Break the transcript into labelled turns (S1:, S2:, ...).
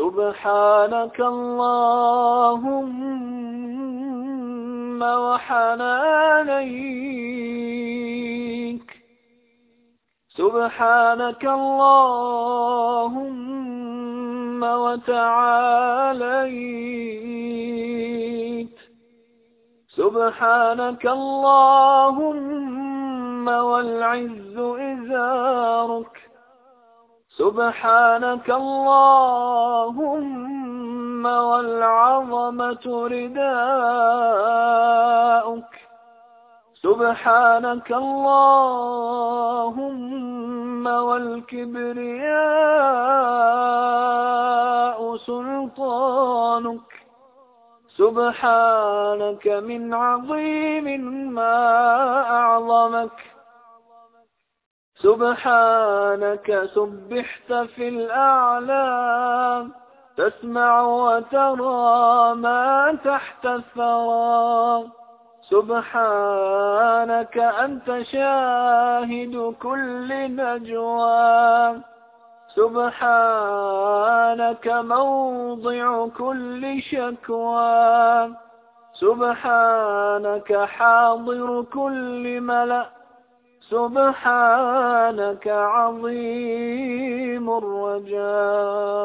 S1: سبحانك اللهم وحنانيك سبحانك اللهم وتعاليت. سبحانك اللهم والعز إزارك. سبحانك اللهم والعظمة رداؤك. سبحانك اللهم والكبرياء سلطانك. سبحانك من عظيم ما أعظمك. سبحانك سبحت في الأعلام تسمع وترى ما تحت الثرى. سبحانك أنت شاهد كل نجوى. سبحانك موضع كل شكوى. سبحانك حاضر كل ملأ. سبحانك عظيم الرجاء.